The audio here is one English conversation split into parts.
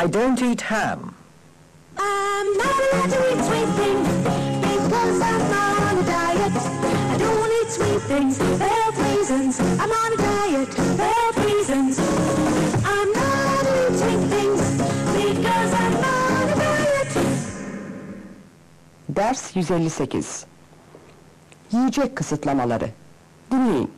I don't eat ham. I'm not allowed to eat sweet things because I'm on a diet. I don't eat sweet things for health reasons. I'm on a diet for health reasons. I'm not allowed to eat sweet things because I'm on a diet. Ders 158 Yiyecek kısıtlamaları Dinleyin.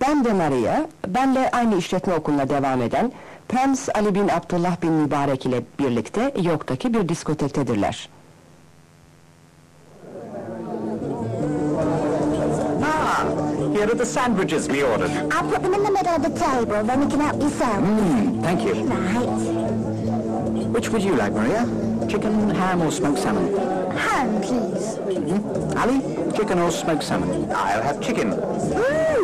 Ben ve Maria, benle aynı işletme okuluna devam eden Prens Ali bin Abdullah bin Mübarek ile birlikte York'taki bir diskotektedirler. Ah, here are the sandwiches we ordered. I'll put them in the middle of the table, then you can help yourself. Mm, thank you. Right. Which would you like, Maria? Chicken, ham, or smoked salmon? Ham, please. Ali, chicken or smoked salmon? I'll have chicken. Mmm,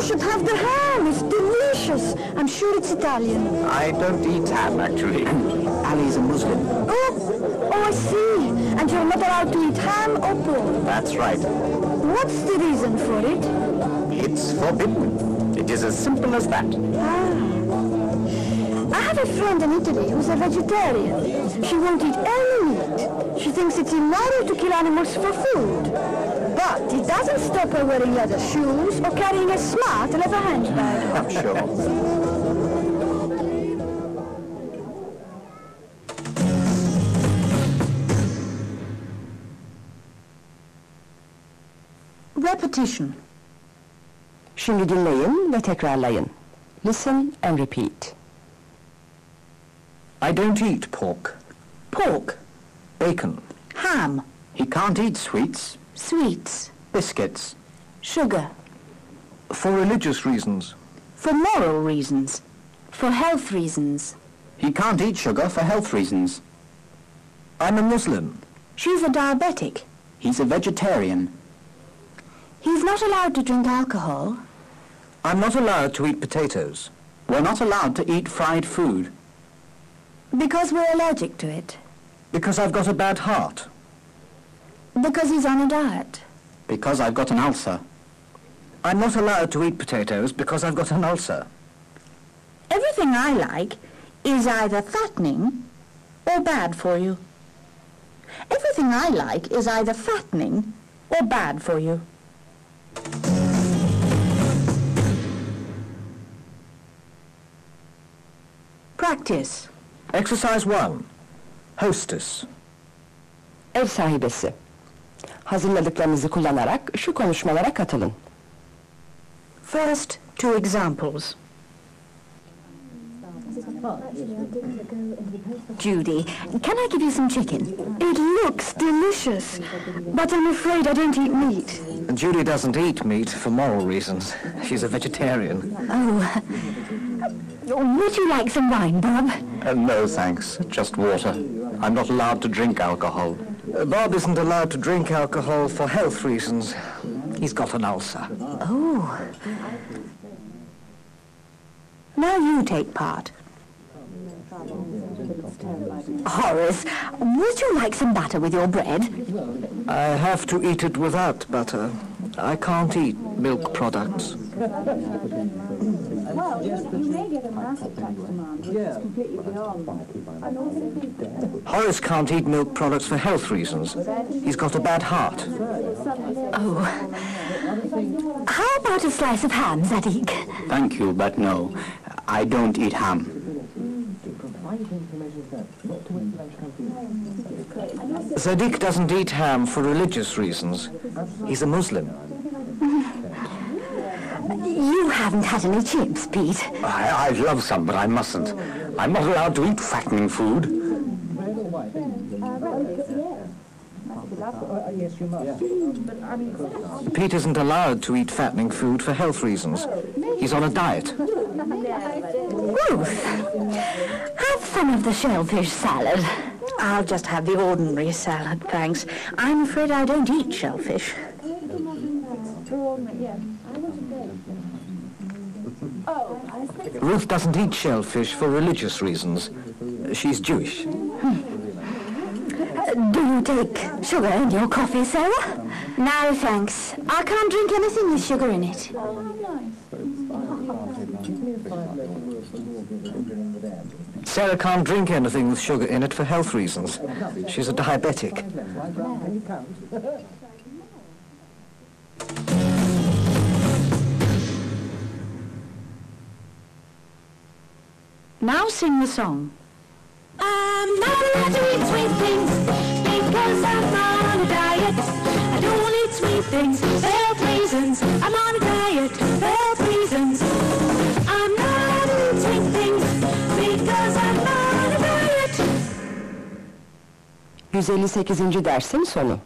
you should have the ham. It's delicious. I'm sure it's Italian. I don't eat ham, actually. Ali's a Muslim. Oh, oh, I see. And you're not allowed to eat ham or pork. That's right. What's the reason for it? It's forbidden. It is as simple as that. Ah. I have a friend in Italy who's a vegetarian. She won't eat any meat. She thinks it's immoral to kill animals for food. But it doesn't stop her wearing leather shoes or carrying a smart leather handbag. I'm sure. Repetition. Şimdi dinleyin ve tekrarlayın. Listen and repeat. I don't eat pork. Pork. Bacon. Ham. He can't eat sweets. Sweets. Biscuits. Sugar. For religious reasons. For moral reasons. For health reasons. He can't eat sugar for health reasons. I'm a Muslim. She's a diabetic. He's a vegetarian. He's not allowed to drink alcohol. I'm not allowed to eat potatoes. We're not allowed to eat fried food. Because we're allergic to it. Because I've got a bad heart. Because he's on a diet. Because I've got an ulcer. I'm not allowed to eat potatoes because I've got an ulcer. Everything I like is either fattening or bad for you. Everything I like is either fattening or bad for you. Practice. Exercise 1. Hostess. Ev sahibesi. Hazırladıklarınızı kullanarak şu konuşmalara katılın. First, two examples. Judy, can I give you some chicken? It looks delicious, but I'm afraid I don't eat meat. Judy doesn't eat meat for moral reasons. She's a vegetarian. Oh, would you like some wine, Bob? Uh, no, thanks. Just water. I'm not allowed to drink alcohol. Bob isn't allowed to drink alcohol for health reasons. He's got an ulcer. Oh. Now you take part. Horace, would you like some butter with your bread? I have to eat it without butter. I can't eat milk products. Horace can't eat milk products for health reasons. He's got a bad heart. Oh. How about a slice of ham, Sadiq? Thank you, but no. I don't eat ham. Sadiq doesn't eat ham for religious reasons. He's a Muslim. You haven't had any chips, Pete. I, I'd love some, but I mustn't. I'm not allowed to eat fattening food. Pete isn't allowed to eat fattening food for health reasons. He's on a diet. Ruth, have some of the shellfish salad. I'll just have the ordinary salad, thanks. I'm afraid I don't eat shellfish. Ruth doesn't eat shellfish for religious reasons. She's Jewish. Hmm. Uh, do you take sugar in your coffee, Sarah? No, thanks. I can't drink anything with sugar in it. Sarah can't drink anything with sugar in it for health reasons. She's a diabetic. Now sing the song. Um, I'm not allowed to eat sweet things because I'm on a diet. I don't eat sweet things, health reasons. I'm on a diet, health reasons. I'm not allowed to eat sweet things because I'm on a diet. 158. dersin sonu.